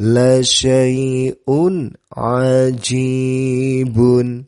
لشيء عجيب.